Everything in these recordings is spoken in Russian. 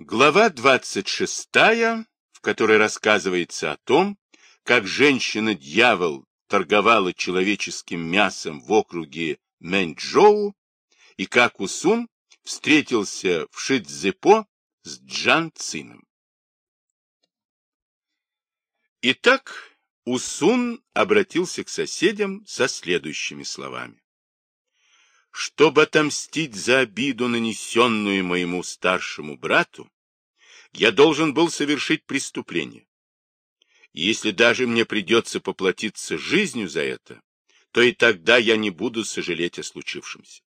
Глава 26, в которой рассказывается о том, как женщина-дьявол торговала человеческим мясом в округе Мэнчжоу и как Усун встретился в Шидзепо с Джан Цином. Итак, Усун обратился к соседям со следующими словами. Чтобы отомстить за обиду, нанесенную моему старшему брату, я должен был совершить преступление. И если даже мне придется поплатиться жизнью за это, то и тогда я не буду сожалеть о случившемся.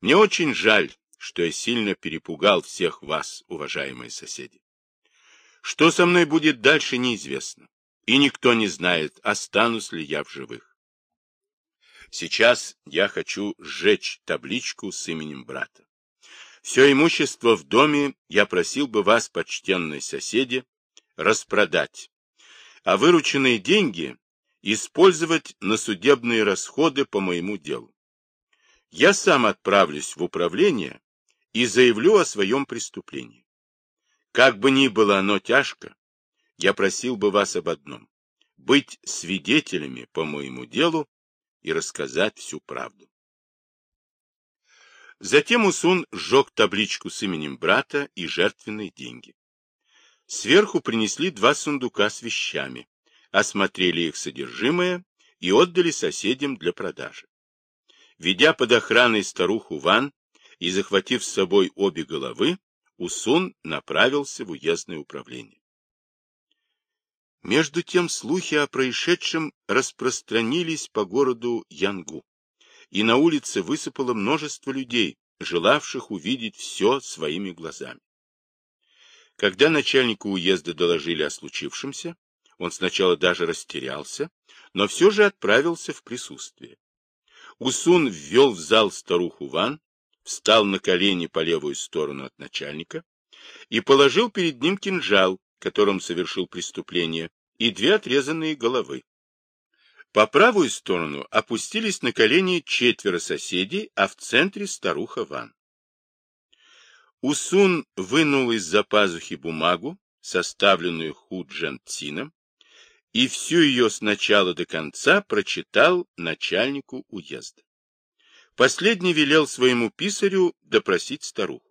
Мне очень жаль, что я сильно перепугал всех вас, уважаемые соседи. Что со мной будет дальше, неизвестно, и никто не знает, останусь ли я в живых. Сейчас я хочу сжечь табличку с именем брата. Все имущество в доме я просил бы вас, почтенные соседи, распродать, а вырученные деньги использовать на судебные расходы по моему делу. Я сам отправлюсь в управление и заявлю о своем преступлении. Как бы ни было оно тяжко, я просил бы вас об одном — быть свидетелями по моему делу и рассказать всю правду. Затем Усун сжег табличку с именем брата и жертвенные деньги. Сверху принесли два сундука с вещами, осмотрели их содержимое и отдали соседям для продажи. Ведя под охраной старуху Ван и захватив с собой обе головы, Усун направился в уездное управление. Между тем слухи о происшедшем распространились по городу Янгу, и на улице высыпало множество людей, желавших увидеть все своими глазами. Когда начальнику уезда доложили о случившемся, он сначала даже растерялся, но все же отправился в присутствие. Усун ввел в зал старуху Ван, встал на колени по левую сторону от начальника и положил перед ним кинжал, которым совершил преступление, и две отрезанные головы. По правую сторону опустились на колени четверо соседей, а в центре старуха Ван. Усун вынул из-за пазухи бумагу, составленную Худжан Цином, и всю ее с начала до конца прочитал начальнику уезда. Последний велел своему писарю допросить старуху.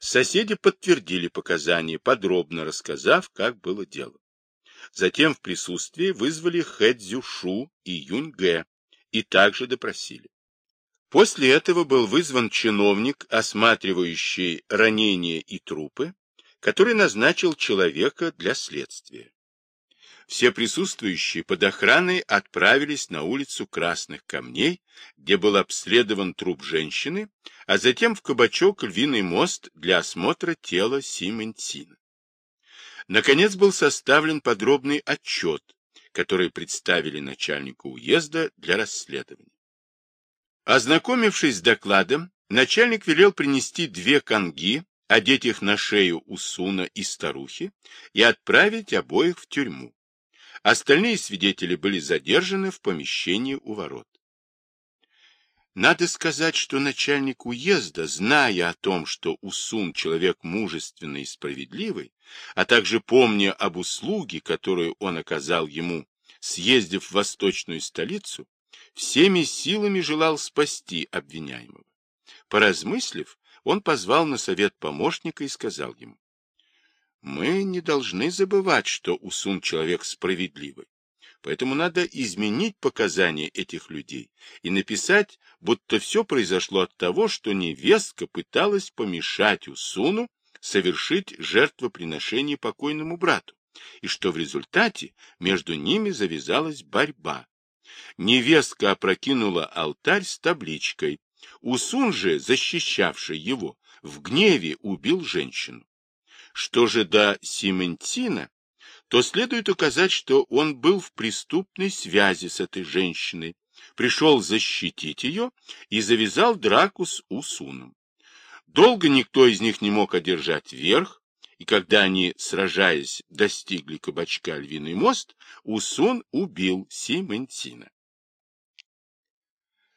Соседи подтвердили показания, подробно рассказав, как было дело. Затем в присутствии вызвали Хэ Цзюшу и Юнь Гэ и также допросили. После этого был вызван чиновник, осматривающий ранения и трупы, который назначил человека для следствия. Все присутствующие под охраной отправились на улицу Красных Камней, где был обследован труп женщины, а затем в кабачок Львиный мост для осмотра тела Симентина. Наконец был составлен подробный отчет, который представили начальнику уезда для расследования. Ознакомившись с докладом, начальник велел принести две конги, одеть их на шею Усуна и старухи и отправить обоих в тюрьму. Остальные свидетели были задержаны в помещении у ворот. Надо сказать, что начальник уезда, зная о том, что Усун человек мужественный и справедливый, а также помня об услуге, которую он оказал ему, съездив в восточную столицу, всеми силами желал спасти обвиняемого. Поразмыслив, он позвал на совет помощника и сказал ему, мы не должны забывать, что Усун человек справедливый. Поэтому надо изменить показания этих людей и написать, будто все произошло от того, что невестка пыталась помешать Усуну совершить жертвоприношение покойному брату, и что в результате между ними завязалась борьба. Невестка опрокинула алтарь с табличкой. Усун же, защищавший его, в гневе убил женщину. Что же до Симентина, то следует указать, что он был в преступной связи с этой женщиной, пришел защитить ее и завязал драку с Усуном. Долго никто из них не мог одержать верх, и когда они, сражаясь, достигли кабачка Львиный мост, Усун убил Симентина.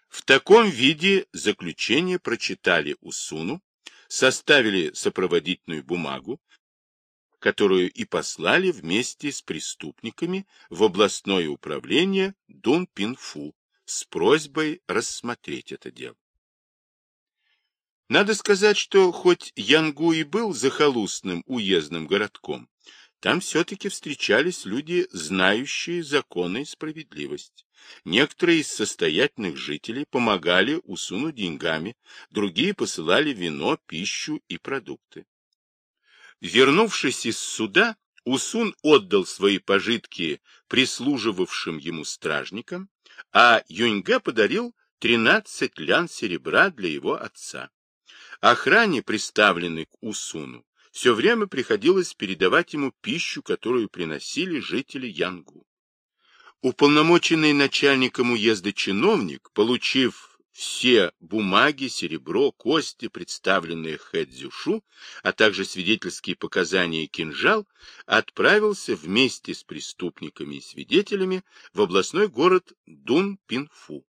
В таком виде заключение прочитали Усуну, составили сопроводительную бумагу, которую и послали вместе с преступниками в областное управление Дунпинфу с просьбой рассмотреть это дело. Надо сказать, что хоть Янгу и был захолустным уездным городком, там все-таки встречались люди, знающие законы и справедливость. Некоторые из состоятельных жителей помогали усунуть деньгами, другие посылали вино, пищу и продукты. Вернувшись из суда, Усун отдал свои пожитки прислуживавшим ему стражникам, а Юньге подарил 13 лян серебра для его отца. Охране, приставленной к Усуну, все время приходилось передавать ему пищу, которую приносили жители Янгу. Уполномоченный начальником уезда чиновник, получив все бумаги, серебро, кости, представленные Хэдзюшу, а также свидетельские показания и кинжал, отправился вместе с преступниками и свидетелями в областной город Дун-Пинфу.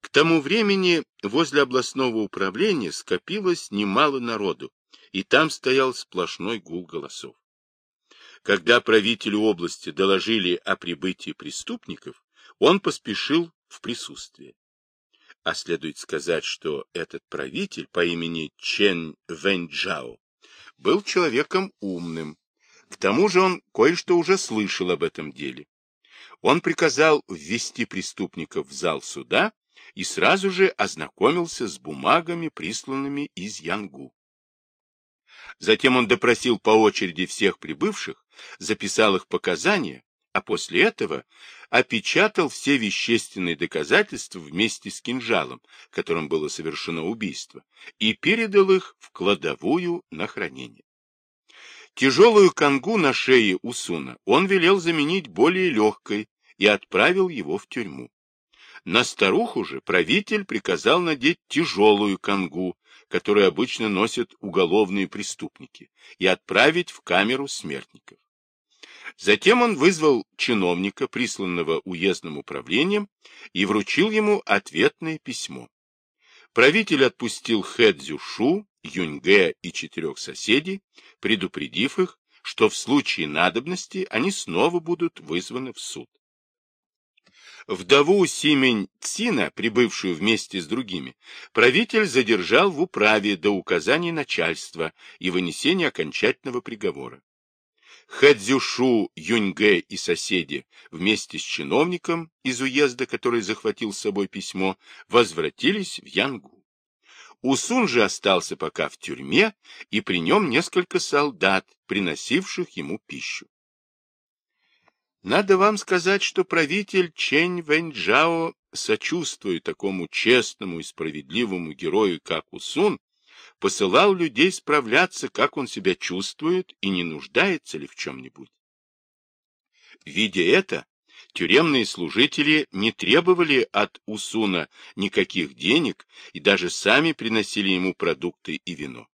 К тому времени возле областного управления скопилось немало народу, и там стоял сплошной гул голосов. Когда правителю области доложили о прибытии преступников, он поспешил в присутствие. А следует сказать, что этот правитель по имени Чен Вэньчжао был человеком умным. К тому же он кое-что уже слышал об этом деле. Он приказал ввести преступников в зал суда и сразу же ознакомился с бумагами, присланными из Янгу. Затем он допросил по очереди всех прибывших, записал их показания, а после этого опечатал все вещественные доказательства вместе с кинжалом, которым было совершено убийство, и передал их в кладовую на хранение. Тяжелую конгу на шее Усуна он велел заменить более легкой и отправил его в тюрьму. На старуху же правитель приказал надеть тяжелую конгу, которую обычно носят уголовные преступники, и отправить в камеру смертников. Затем он вызвал чиновника, присланного уездным управлением, и вручил ему ответное письмо. Правитель отпустил Хэдзю Шу, Юньге и четырех соседей, предупредив их, что в случае надобности они снова будут вызваны в суд. Вдову Симень Цина, прибывшую вместе с другими, правитель задержал в управе до указаний начальства и вынесения окончательного приговора. Хэдзюшу, Юньге и соседи вместе с чиновником из уезда, который захватил с собой письмо, возвратились в Янгу. Усун же остался пока в тюрьме, и при нем несколько солдат, приносивших ему пищу. Надо вам сказать, что правитель Чэнь Вэньчжао, сочувствуя такому честному и справедливому герою, как Усун, посылал людей справляться, как он себя чувствует и не нуждается ли в чем-нибудь. Видя это, тюремные служители не требовали от Усуна никаких денег и даже сами приносили ему продукты и вино.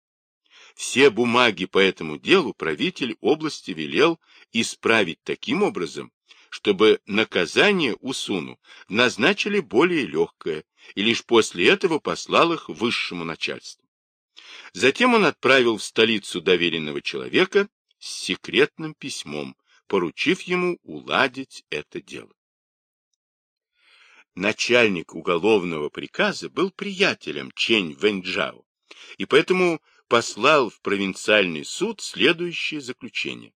Все бумаги по этому делу правитель области велел исправить таким образом, чтобы наказание Усуну назначили более легкое, и лишь после этого послал их высшему начальству. Затем он отправил в столицу доверенного человека с секретным письмом, поручив ему уладить это дело. Начальник уголовного приказа был приятелем Чень Вэньчжао, и поэтому послал в провинциальный суд следующее заключение.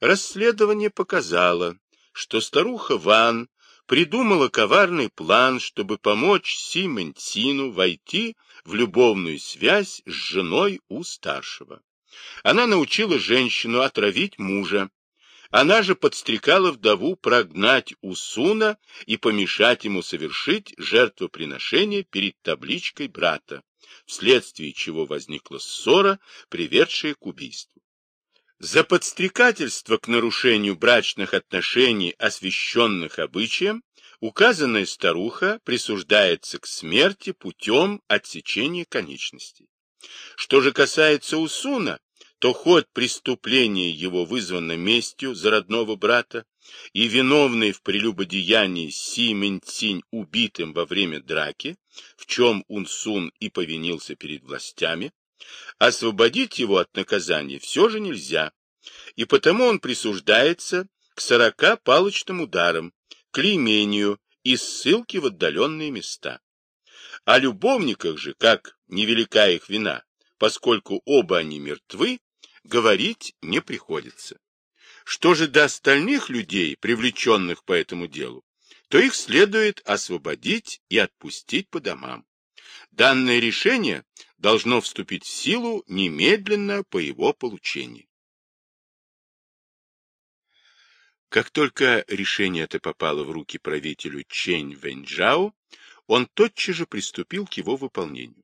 Расследование показало, что старуха Ван придумала коварный план, чтобы помочь Симентину войти в любовную связь с женой у старшего. Она научила женщину отравить мужа. Она же подстрекала вдову прогнать Усуна и помешать ему совершить жертвоприношение перед табличкой брата вследствие чего возникла ссора, приведшая к убийству. За подстрекательство к нарушению брачных отношений, освященных обычаем, указанная старуха присуждается к смерти путем отсечения конечностей. Что же касается Усуна, то хоть преступление его вызвано местью за родного брата, и виновный в прелюбодеянии Си Минцинь убитым во время драки, в чем Унсун и повинился перед властями, освободить его от наказания все же нельзя, и потому он присуждается к сорока палочным ударам, клеймению и ссылке в отдаленные места. О любовниках же, как невелика их вина, поскольку оба они мертвы, говорить не приходится. Что же до остальных людей, привлеченных по этому делу, то их следует освободить и отпустить по домам. Данное решение должно вступить в силу немедленно по его получении. Как только решение это попало в руки правителю Чэнь Вэньчжао, он тотчас же приступил к его выполнению.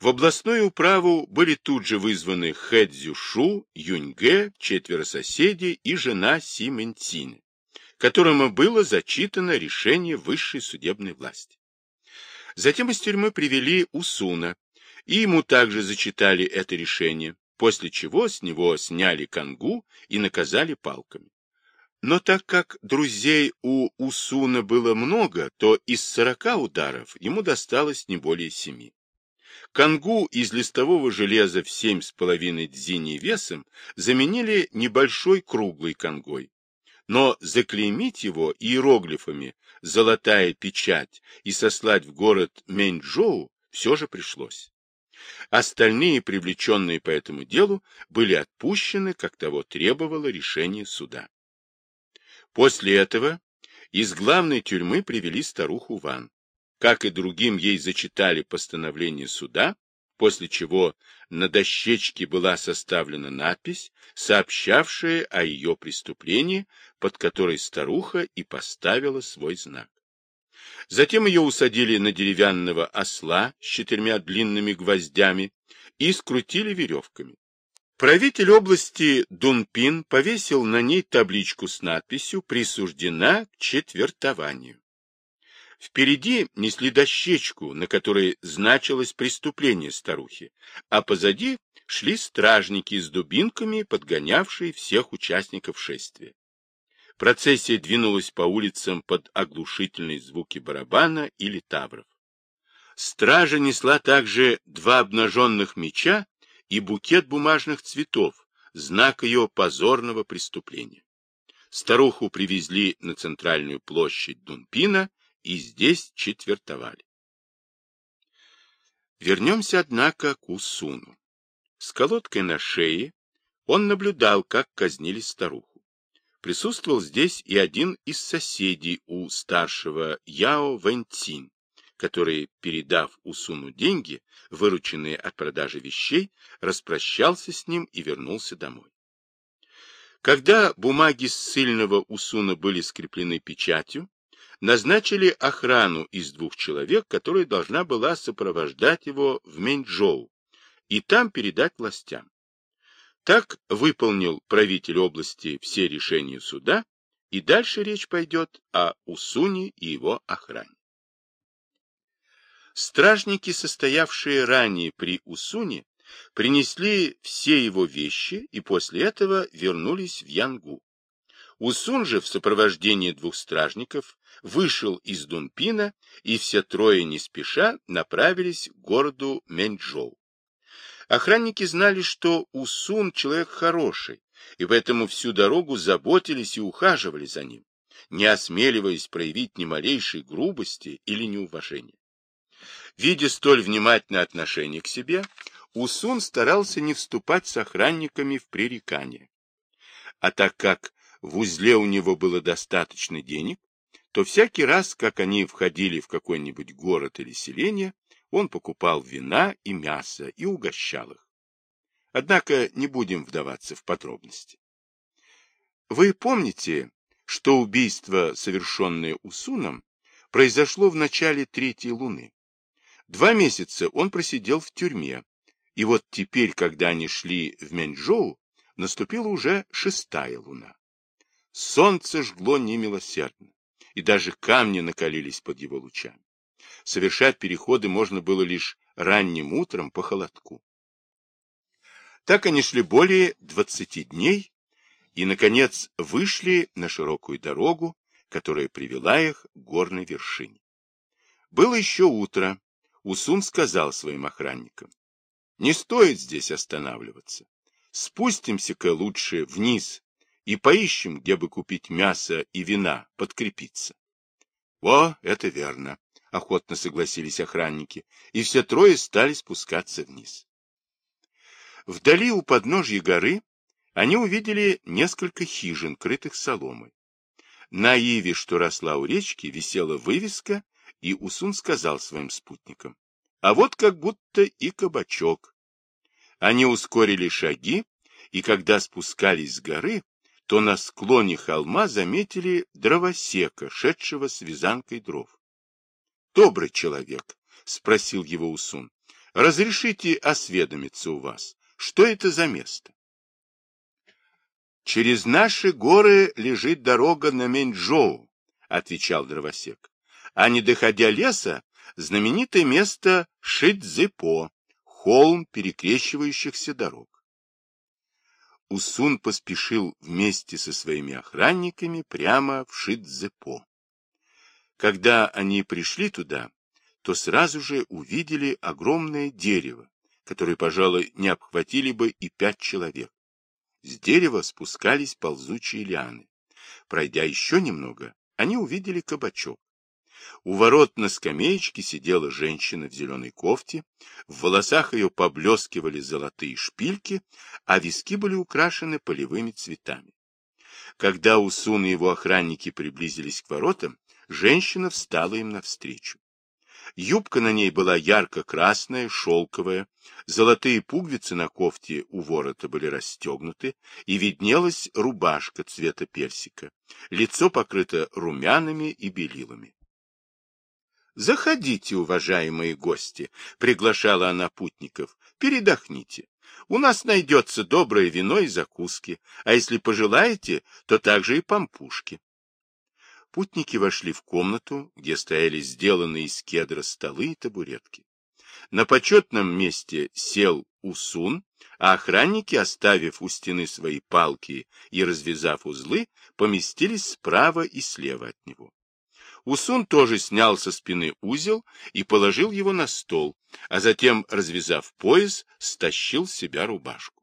В областную управу были тут же вызваны Хэ Цзюшу, Юньге, четверо соседей и жена Си Мэнцины, которому было зачитано решение высшей судебной власти. Затем из тюрьмы привели Усуна, и ему также зачитали это решение, после чего с него сняли кангу и наказали палками. Но так как друзей у Усуна было много, то из сорока ударов ему досталось не более семи. Кангу из листового железа в семь с половиной дзиней весом заменили небольшой круглой конгой. Но заклеймить его иероглифами «золотая печать» и сослать в город Мэньчжоу все же пришлось. Остальные, привлеченные по этому делу, были отпущены, как того требовало решение суда. После этого из главной тюрьмы привели старуху Ван. Как и другим, ей зачитали постановление суда, после чего на дощечке была составлена надпись, сообщавшая о ее преступлении, под которой старуха и поставила свой знак. Затем ее усадили на деревянного осла с четырьмя длинными гвоздями и скрутили веревками. Правитель области Дунпин повесил на ней табличку с надписью «Присуждена к четвертованию». Впереди несли дощечку, на которой значилось преступление старухи, а позади шли стражники с дубинками, подгонявшие всех участников шествия. Процессия двинулась по улицам под оглушительные звуки барабана или тавров. Стража несла также два обнаженных меча и букет бумажных цветов, знак ее позорного преступления. Старуху привезли на центральную площадь Дунпина и здесь четвертовали. Вернемся, однако, к Усуну. С колодкой на шее он наблюдал, как казнили старуху. Присутствовал здесь и один из соседей у старшего Яо Вэньцин, который, передав Усуну деньги, вырученные от продажи вещей, распрощался с ним и вернулся домой. Когда бумаги ссыльного Усуна были скреплены печатью, назначили охрану из двух человек, которая должна была сопровождать его в Мэньчжоу и там передать властям. Так выполнил правитель области все решения суда, и дальше речь пойдет о Усуне и его охране. Стражники, состоявшие ранее при Усуне, принесли все его вещи и после этого вернулись в Янгу. Усун же в сопровождении двух стражников вышел из Дунпина, и все трое не спеша направились к городу Менчжоу. Охранники знали, что Усун человек хороший, и поэтому всю дорогу заботились и ухаживали за ним, не осмеливаясь проявить ни малейшей грубости или неуважения. Видя столь внимательное отношение к себе, Усун старался не вступать с охранниками в пререкание. А так как в узле у него было достаточно денег, то всякий раз, как они входили в какой-нибудь город или селение, он покупал вина и мясо и угощал их. Однако не будем вдаваться в подробности. Вы помните, что убийство, совершенное Усуном, произошло в начале третьей луны? Два месяца он просидел в тюрьме, и вот теперь, когда они шли в Менчжоу, наступила уже шестая луна. Солнце жгло немилосердно, и даже камни накалились под его лучами. Совершать переходы можно было лишь ранним утром по холодку. Так они шли более двадцати дней и, наконец, вышли на широкую дорогу, которая привела их к горной вершине. Было еще утро. Усун сказал своим охранникам. Не стоит здесь останавливаться. Спустимся-ка лучше вниз и поищем, где бы купить мясо и вина, подкрепиться. О, это верно, охотно согласились охранники, и все трое стали спускаться вниз. Вдали у подножья горы они увидели несколько хижин, крытых соломой. На иве, что росла у речки, висела вывеска, и Усун сказал своим спутникам, а вот как будто и кабачок. Они ускорили шаги, и когда спускались с горы, то на склоне холма заметили дровосека, шедшего с вязанкой дров. — Добрый человек, — спросил его Усун, — разрешите осведомиться у вас, что это за место? — Через наши горы лежит дорога на Меньчжоу, — отвечал дровосек. — А не доходя леса, знаменитое место Шидзепо, холм перекрещивающихся дорог. Усун поспешил вместе со своими охранниками прямо в Шидзепо. Когда они пришли туда, то сразу же увидели огромное дерево, которое, пожалуй, не обхватили бы и пять человек. С дерева спускались ползучие лианы. Пройдя еще немного, они увидели кабачок. У ворот на скамеечке сидела женщина в зеленой кофте, в волосах ее поблескивали золотые шпильки, а виски были украшены полевыми цветами. Когда Усун и его охранники приблизились к воротам, женщина встала им навстречу. Юбка на ней была ярко-красная, шелковая, золотые пуговицы на кофте у ворота были расстегнуты, и виднелась рубашка цвета персика. Лицо покрыто румянами и белилами. Заходите, уважаемые гости, приглашала она путников. Передохните. У нас найдется доброе вино и закуски, а если пожелаете, то также и пампушки. Путники вошли в комнату, где стояли сделанные из кедра столы и табуретки. На почетном месте сел Усун, а охранники, оставив у стены свои палки и развязав узлы, поместились справа и слева от него. Усун тоже снял со спины узел и положил его на стол, а затем, развязав пояс, стащил с себя рубашку.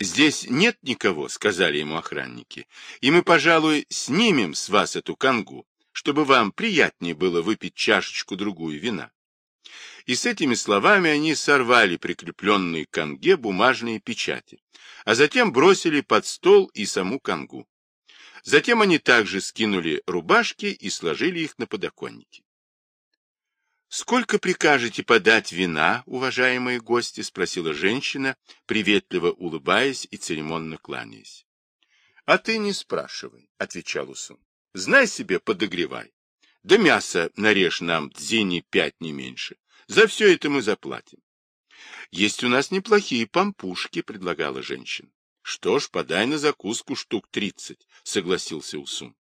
«Здесь нет никого», — сказали ему охранники, — «и мы, пожалуй, снимем с вас эту кангу, чтобы вам приятнее было выпить чашечку-другую вина». И с этими словами они сорвали прикрепленные к канге бумажные печати, а затем бросили под стол и саму кангу. Затем они также скинули рубашки и сложили их на подоконнике. «Сколько прикажете подать вина, уважаемые гости?» — спросила женщина, приветливо улыбаясь и церемонно кланяясь. «А ты не спрашивай», — отвечал Усун. «Знай себе, подогревай. Да мясо нарежь нам дзини пять не меньше. За все это мы заплатим». «Есть у нас неплохие пампушки», — предлагала женщина. Что ж, подай на закуску штук тридцать, согласился Усун.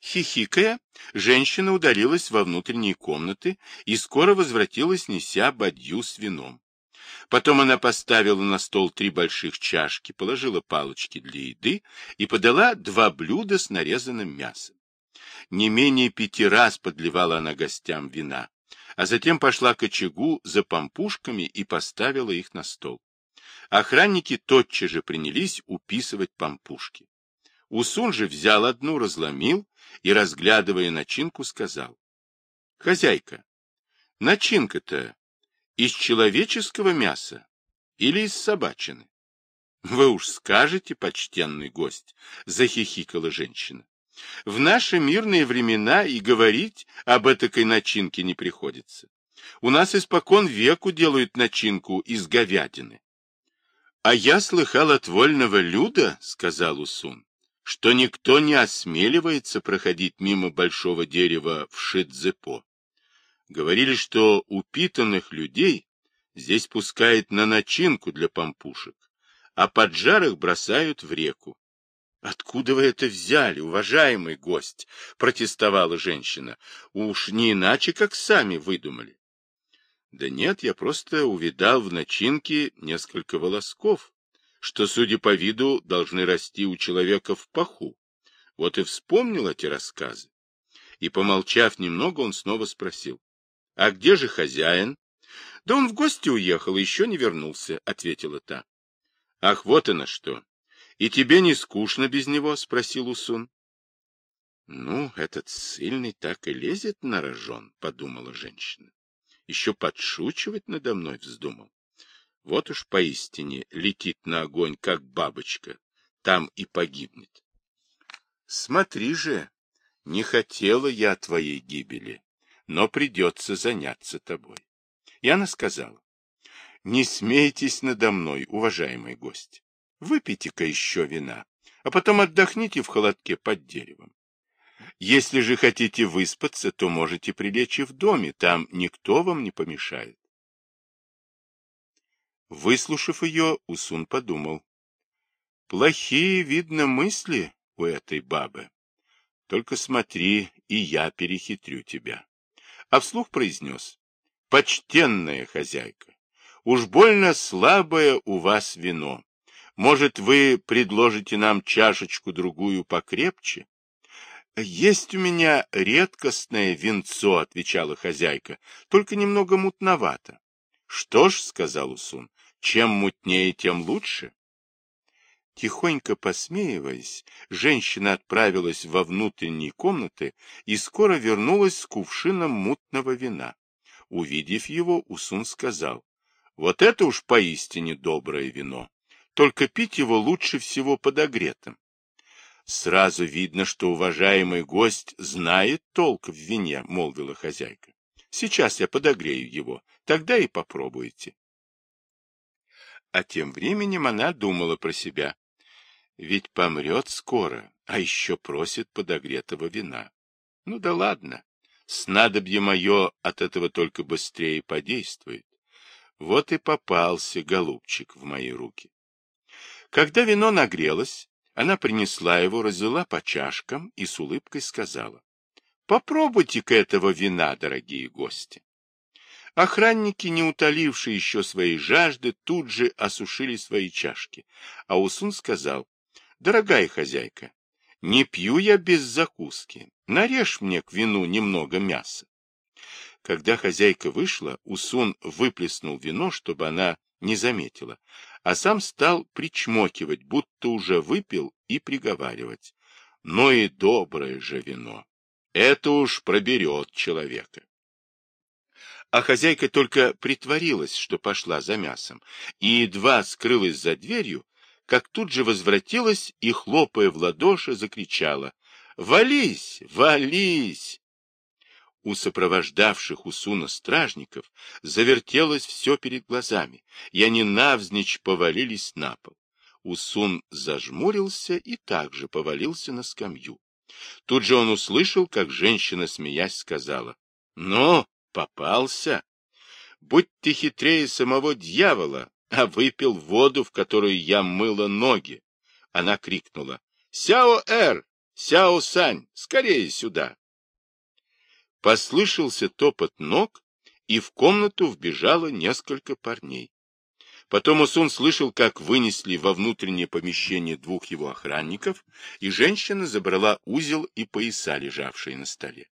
Хихикая, женщина удалилась во внутренние комнаты и скоро возвратилась, неся бадью с вином. Потом она поставила на стол три больших чашки, положила палочки для еды и подала два блюда с нарезанным мясом. Не менее пяти раз подливала она гостям вина, а затем пошла к очагу за помпушками и поставила их на стол. Охранники тотчас же принялись уписывать пампушки. Усун же взял одну, разломил и, разглядывая начинку, сказал. — Хозяйка, начинка-то из человеческого мяса или из собачины? — Вы уж скажете, почтенный гость, — захихикала женщина. — В наши мирные времена и говорить об этой начинке не приходится. У нас испокон веку делают начинку из говядины. — А я слыхал от вольного люда, — сказал Усун, — что никто не осмеливается проходить мимо большого дерева в Шидзепо. Говорили, что упитанных людей здесь пускают на начинку для помпушек, а поджар их бросают в реку. — Откуда вы это взяли, уважаемый гость? — протестовала женщина. — Уж не иначе, как сами выдумали. Да нет, я просто увидал в начинке несколько волосков, что, судя по виду, должны расти у человека в паху. Вот и вспомнил эти рассказы. И, помолчав немного, он снова спросил. — А где же хозяин? — Да он в гости уехал и еще не вернулся, — ответила та. — Ах, вот оно что! И тебе не скучно без него? — спросил Усун. — Ну, этот сильный так и лезет на рожон, — подумала женщина. Еще подшучивать надо мной вздумал. Вот уж поистине летит на огонь, как бабочка, там и погибнет. Смотри же, не хотела я твоей гибели, но придется заняться тобой. И она сказала, не смейтесь надо мной, уважаемый гость. Выпейте-ка еще вина, а потом отдохните в холодке под деревом. Если же хотите выспаться, то можете прилечь и в доме, там никто вам не помешает. Выслушав ее, Усун подумал. Плохие, видно, мысли у этой бабы. Только смотри, и я перехитрю тебя. А вслух произнес. Почтенная хозяйка, уж больно слабое у вас вино. Может, вы предложите нам чашечку-другую покрепче? Есть у меня редкостное винцо, отвечала хозяйка, только немного мутновато. Что ж, сказал Усун, чем мутнее, тем лучше. Тихонько посмеиваясь, женщина отправилась во внутренние комнаты и скоро вернулась с кувшином мутного вина. Увидев его, Усун сказал, «Вот это уж поистине доброе вино, только пить его лучше всего подогретым». «Сразу видно, что уважаемый гость знает толк в вине», — молвила хозяйка. «Сейчас я подогрею его, тогда и попробуйте». А тем временем она думала про себя. Ведь помрет скоро, а еще просит подогретого вина. Ну да ладно, снадобье мое от этого только быстрее подействует. Вот и попался, голубчик, в мои руки. Когда вино нагрелось, она принесла его, разлила по чашкам и с улыбкой сказала. Попробуйте-ка этого вина, дорогие гости. Охранники, не утолившие еще своей жажды, тут же осушили свои чашки, а Усун сказал, Дорогая хозяйка, не пью я без закуски. Нарежь мне к вину немного мяса. Когда хозяйка вышла, Усун выплеснул вино, чтобы она не заметила, а сам стал причмокивать, будто уже выпил, и приговаривать. Но и доброе же вино. Это уж проберет человека. А хозяйка только притворилась, что пошла за мясом, и едва скрылась за дверью, как тут же возвратилась и, хлопая в ладоши, закричала «Вались! Вались!» У сопровождавших Усуна стражников завертелось все перед глазами, и они навзничь повалились на пол. Усун зажмурился и также повалился на скамью. Тут же он услышал, как женщина, смеясь, сказала, «Ну, попался! Будь ты хитрее самого дьявола, а выпил воду, в которую я мыла ноги. Она крикнула. «Сяо-Эр! Сяо-Сань! Скорее сюда!» Послышался топот ног, и в комнату вбежало несколько парней. Потом Усун слышал, как вынесли во внутреннее помещение двух его охранников, и женщина забрала узел и пояса, лежавшие на столе.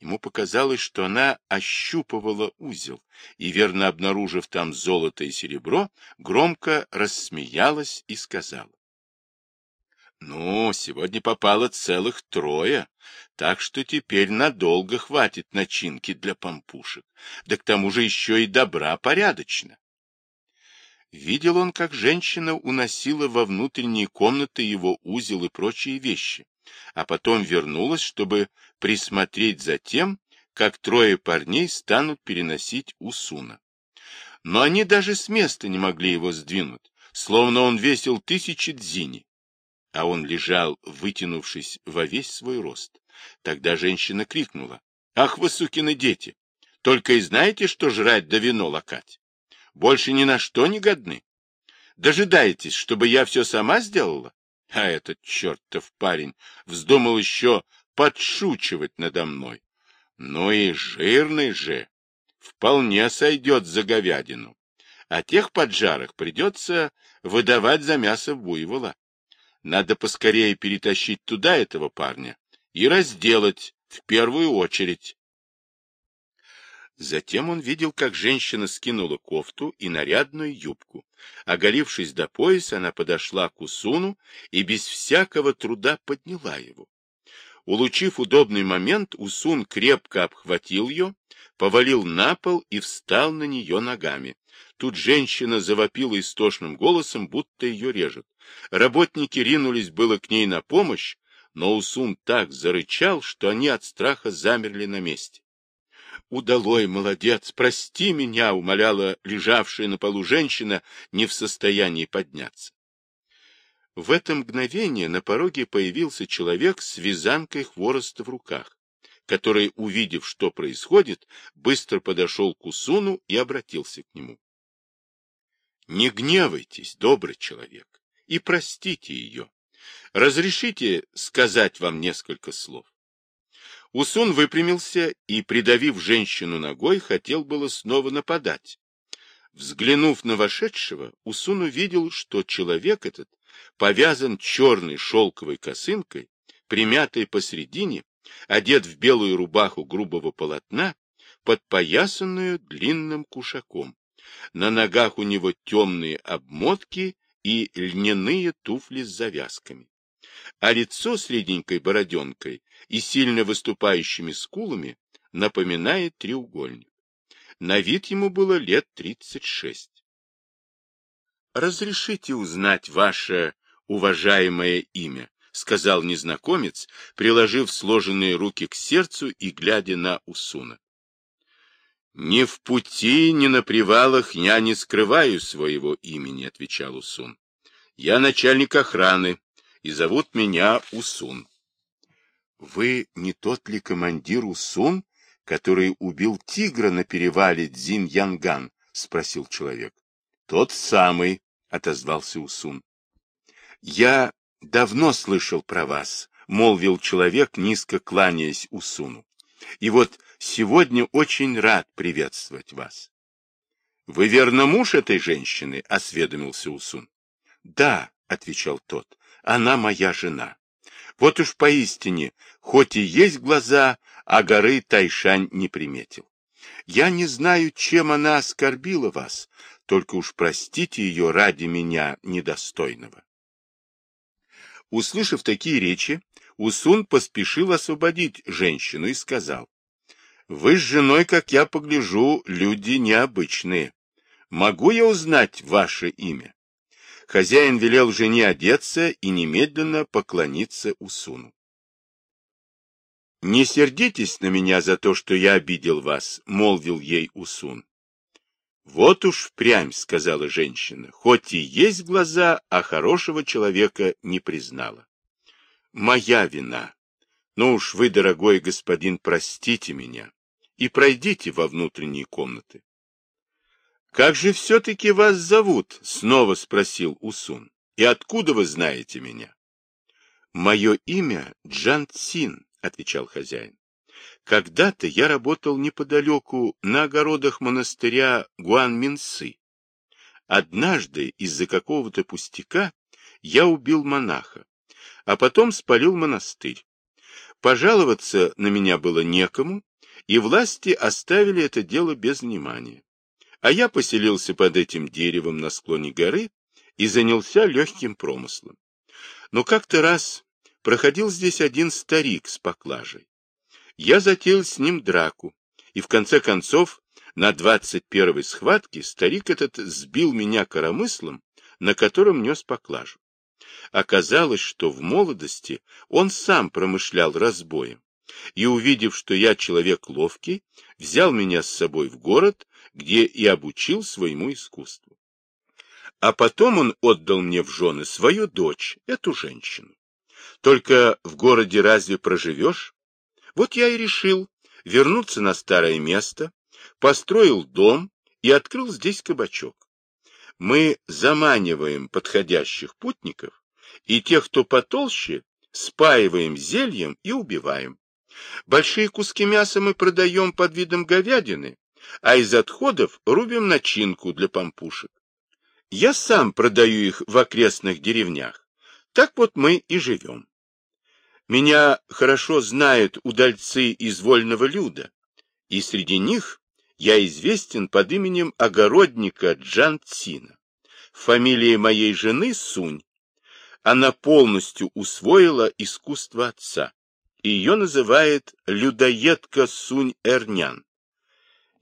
Ему показалось, что она ощупывала узел, и, верно обнаружив там золото и серебро, громко рассмеялась и сказала. «Ну, сегодня попало целых трое, так что теперь надолго хватит начинки для помпушек, да к тому же еще и добра порядочно». Видел он, как женщина уносила во внутренние комнаты его узел и прочие вещи, а потом вернулась, чтобы присмотреть за тем, как трое парней станут переносить Усуна. Но они даже с места не могли его сдвинуть, словно он весил тысячи дзини. А он лежал, вытянувшись во весь свой рост. Тогда женщина крикнула. «Ах вы, сукины дети! Только и знаете, что жрать да вино лакать! Больше ни на что не годны! Дожидаетесь, чтобы я все сама сделала? А этот чертов парень вздумал еще подшучивать надо мной. Ну и жирный же. Вполне сойдет за говядину. А тех поджарых придется выдавать за мясо буйвола. Надо поскорее перетащить туда этого парня и разделать в первую очередь. Затем он видел, как женщина скинула кофту и нарядную юбку. Оголившись до пояса, она подошла к Усуну и без всякого труда подняла его. Улучив удобный момент, Усун крепко обхватил ее, повалил на пол и встал на нее ногами. Тут женщина завопила истошным голосом, будто ее режет. Работники ринулись было к ней на помощь, но Усун так зарычал, что они от страха замерли на месте. «Удалой, молодец, прости меня!» — умоляла лежавшая на полу женщина, не в состоянии подняться. В это мгновение на пороге появился человек с вязанкой хвороста в руках, который, увидев, что происходит, быстро подошел к Усуну и обратился к нему. «Не гневайтесь, добрый человек, и простите ее. Разрешите сказать вам несколько слов?» Усун выпрямился и, придавив женщину ногой, хотел было снова нападать. Взглянув на вошедшего, Усун увидел, что человек этот повязан черной шелковой косынкой, примятой посредине, одет в белую рубаху грубого полотна, подпоясанную длинным кушаком. На ногах у него темные обмотки и льняные туфли с завязками а лицо с реденькой бороденкой и сильно выступающими скулами напоминает треугольник. На вид ему было лет тридцать шесть. «Разрешите узнать ваше уважаемое имя», — сказал незнакомец, приложив сложенные руки к сердцу и глядя на Усуна. «Ни в пути, ни на привалах я не скрываю своего имени», — отвечал Усун. «Я начальник охраны, и зовут меня Усун. — Вы не тот ли командир Усун, который убил тигра на перевале Дзин-Янган? — спросил человек. — Тот самый, — отозвался Усун. — Я давно слышал про вас, — молвил человек, низко кланяясь Усуну. — И вот сегодня очень рад приветствовать вас. — Вы верно муж этой женщины? — осведомился Усун. — Да, — отвечал тот, она моя жена. Вот уж поистине, хоть и есть глаза, а горы Тайшань не приметил. Я не знаю, чем она оскорбила вас, только уж простите ее ради меня недостойного. Услышав такие речи, Усун поспешил освободить женщину и сказал, «Вы с женой, как я погляжу, люди необычные. Могу я узнать ваше имя?» Хозяин велел жене одеться и немедленно поклониться Усуну. «Не сердитесь на меня за то, что я обидел вас», — молвил ей Усун. «Вот уж впрямь», — сказала женщина, — «хоть и есть глаза, а хорошего человека не признала». «Моя вина. Ну уж вы, дорогой господин, простите меня и пройдите во внутренние комнаты. «Как же все-таки вас зовут?» — снова спросил Усун. «И откуда вы знаете меня?» «Мое имя Джан Цин», — отвечал хозяин. «Когда-то я работал неподалеку на огородах монастыря Гуан-Минсы. Однажды из-за какого-то пустяка я убил монаха, а потом спалил монастырь. Пожаловаться на меня было некому, и власти оставили это дело без внимания а я поселился под этим деревом на склоне горы и занялся легким промыслом. Но как-то раз проходил здесь один старик с поклажей. Я затеял с ним драку, и в конце концов на двадцать первой схватке старик этот сбил меня коромыслом, на котором нес поклажу. Оказалось, что в молодости он сам промышлял разбоем, и, увидев, что я человек ловкий, взял меня с собой в город, где и обучил своему искусству. А потом он отдал мне в жены свою дочь, эту женщину. Только в городе разве проживешь? Вот я и решил вернуться на старое место, построил дом и открыл здесь кабачок. Мы заманиваем подходящих путников, и тех, кто потолще, спаиваем зельем и убиваем. Большие куски мяса мы продаем под видом говядины, а из отходов рубим начинку для пампушек. Я сам продаю их в окрестных деревнях. Так вот мы и живем. Меня хорошо знают удальцы из вольного люда, и среди них я известен под именем огородника Джан Цина. Фамилия моей жены Сунь. Она полностью усвоила искусство отца, ее называют людоедка Сунь Эрнян.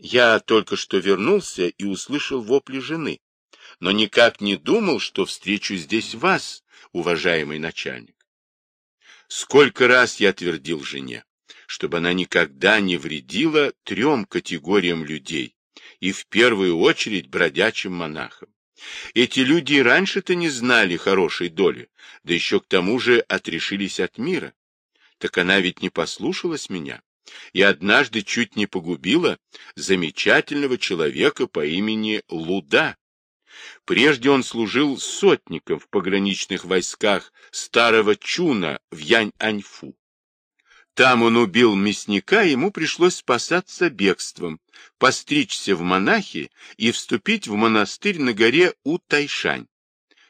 Я только что вернулся и услышал вопли жены, но никак не думал, что встречу здесь вас, уважаемый начальник. Сколько раз я твердил жене, чтобы она никогда не вредила трем категориям людей, и в первую очередь бродячим монахам. Эти люди раньше-то не знали хорошей доли, да еще к тому же отрешились от мира. Так она ведь не послушалась меня и однажды чуть не погубила замечательного человека по имени Луда. Прежде он служил сотником в пограничных войсках старого Чуна в Янь-Аньфу. Там он убил мясника, ему пришлось спасаться бегством, постричься в монахи и вступить в монастырь на горе Утайшань.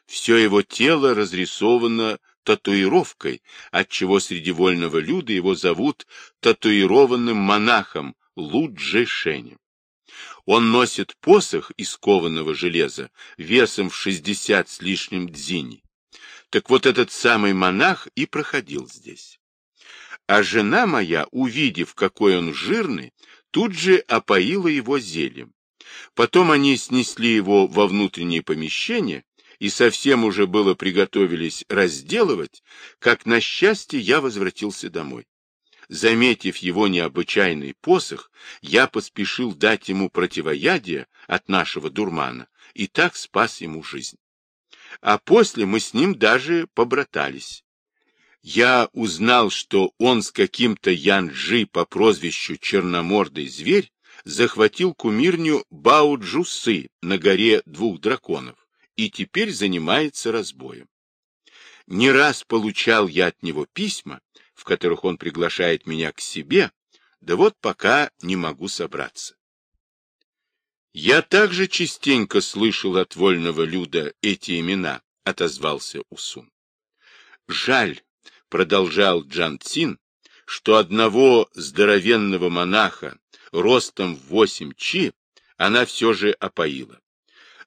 Все его тело разрисовано татуировкой, отчего среди вольного люда его зовут татуированным монахом Луджишенем. Он носит посох из кованого железа весом в шестьдесят с лишним дзиней. Так вот этот самый монах и проходил здесь. А жена моя, увидев, какой он жирный, тут же опоила его зельем. Потом они снесли его во внутреннее помещение и совсем уже было приготовились разделывать, как на счастье я возвратился домой. Заметив его необычайный посох, я поспешил дать ему противоядие от нашего дурмана и так спас ему жизнь. А после мы с ним даже побратались. Я узнал, что он с каким-то Янджи по прозвищу Черномордый зверь захватил кумирню Бауджусы на горе двух драконов и теперь занимается разбоем. Не раз получал я от него письма, в которых он приглашает меня к себе, да вот пока не могу собраться. Я также частенько слышал от вольного люда эти имена, отозвался Усун. Жаль, продолжал Джан Цин, что одного здоровенного монаха ростом в восемь чи она все же опоила.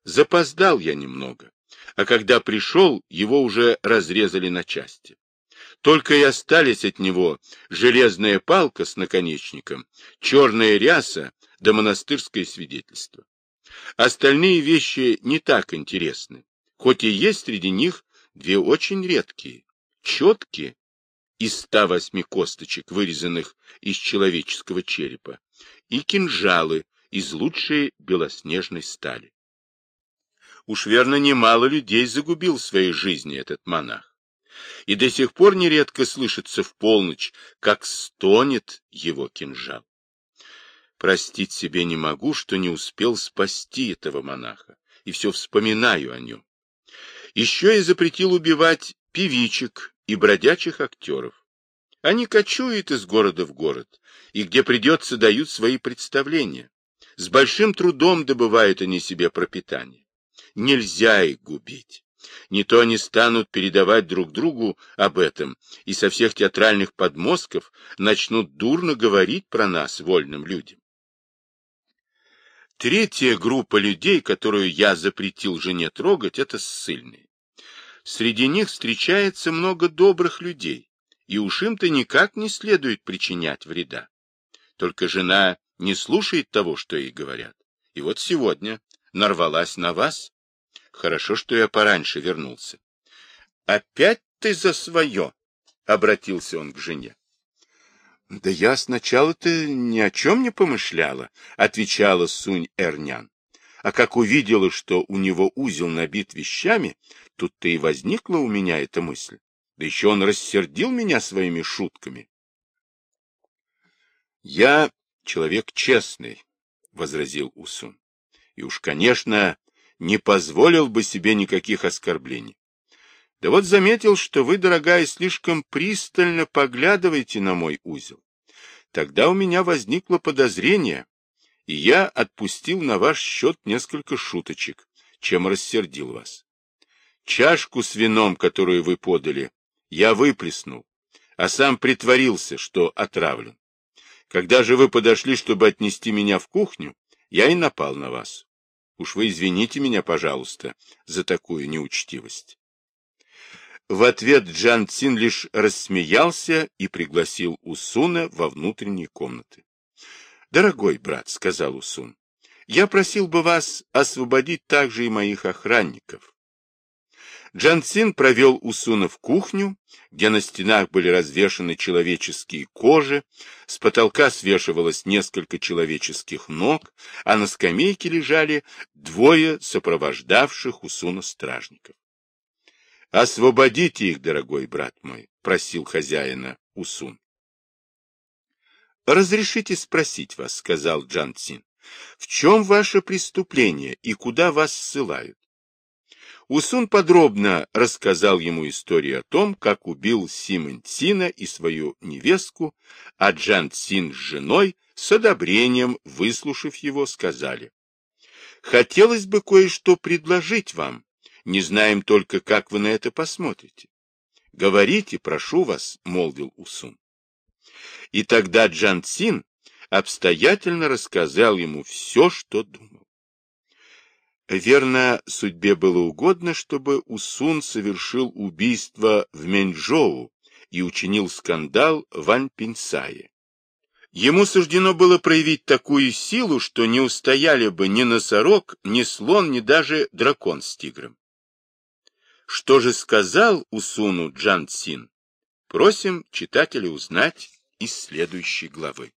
Запоздал я немного, а когда пришел, его уже разрезали на части. Только и остались от него железная палка с наконечником, черная ряса да монастырское свидетельство. Остальные вещи не так интересны, хоть и есть среди них две очень редкие, четкие, из 108 косточек, вырезанных из человеческого черепа, и кинжалы из лучшей белоснежной стали. Уж верно, немало людей загубил в своей жизни этот монах. И до сих пор нередко слышится в полночь, как стонет его кинжал. Простить себе не могу, что не успел спасти этого монаха, и все вспоминаю о нем. Еще и запретил убивать певичек и бродячих актеров. Они кочуют из города в город, и где придется дают свои представления. С большим трудом добывают они себе пропитание. Нельзя их губить. Не то они станут передавать друг другу об этом, и со всех театральных подмостков начнут дурно говорить про нас, вольным людям. Третья группа людей, которую я запретил жене трогать, это ссыльные. Среди них встречается много добрых людей, и уж им-то никак не следует причинять вреда. Только жена не слушает того, что ей говорят. И вот сегодня нарвалась на вас. Хорошо, что я пораньше вернулся. — Опять ты за свое? — обратился он к жене. — Да я сначала-то ни о чем не помышляла, — отвечала Сунь Эрнян. А как увидела, что у него узел набит вещами, тут-то и возникла у меня эта мысль. Да еще он рассердил меня своими шутками. — Я человек честный, — возразил Усун. — И уж, конечно, не позволил бы себе никаких оскорблений. Да вот заметил, что вы, дорогая, слишком пристально поглядываете на мой узел. Тогда у меня возникло подозрение, и я отпустил на ваш счет несколько шуточек, чем рассердил вас. Чашку с вином, которую вы подали, я выплеснул, а сам притворился, что отравлен. Когда же вы подошли, чтобы отнести меня в кухню, я и напал на вас. Уж вы извините меня, пожалуйста, за такую неучтивость. В ответ Джан Цин лишь рассмеялся и пригласил Усуна во внутренние комнаты. — Дорогой брат, — сказал Усун, — я просил бы вас освободить также и моих охранников. Джан Цин провел Усуна в кухню, где на стенах были развешаны человеческие кожи, с потолка свешивалось несколько человеческих ног, а на скамейке лежали двое сопровождавших Усуна стражников. — Освободите их, дорогой брат мой, — просил хозяина Усун. — Разрешите спросить вас, — сказал Джан Цин, — в чем ваше преступление и куда вас ссылают? Усун подробно рассказал ему историю о том, как убил Симон Цина и свою невестку, а Джан Цин с женой, с одобрением, выслушав его, сказали, «Хотелось бы кое-что предложить вам, не знаем только, как вы на это посмотрите». «Говорите, прошу вас», — молвил Усун. И тогда Джан Цин обстоятельно рассказал ему все, что думал. Верно, судьбе было угодно, чтобы Усун совершил убийство в Меньчжоу и учинил скандал в Аньпинсае. Ему суждено было проявить такую силу, что не устояли бы ни носорог, ни слон, ни даже дракон с тигром. Что же сказал Усуну Джан Цин? Просим читателя узнать из следующей главы.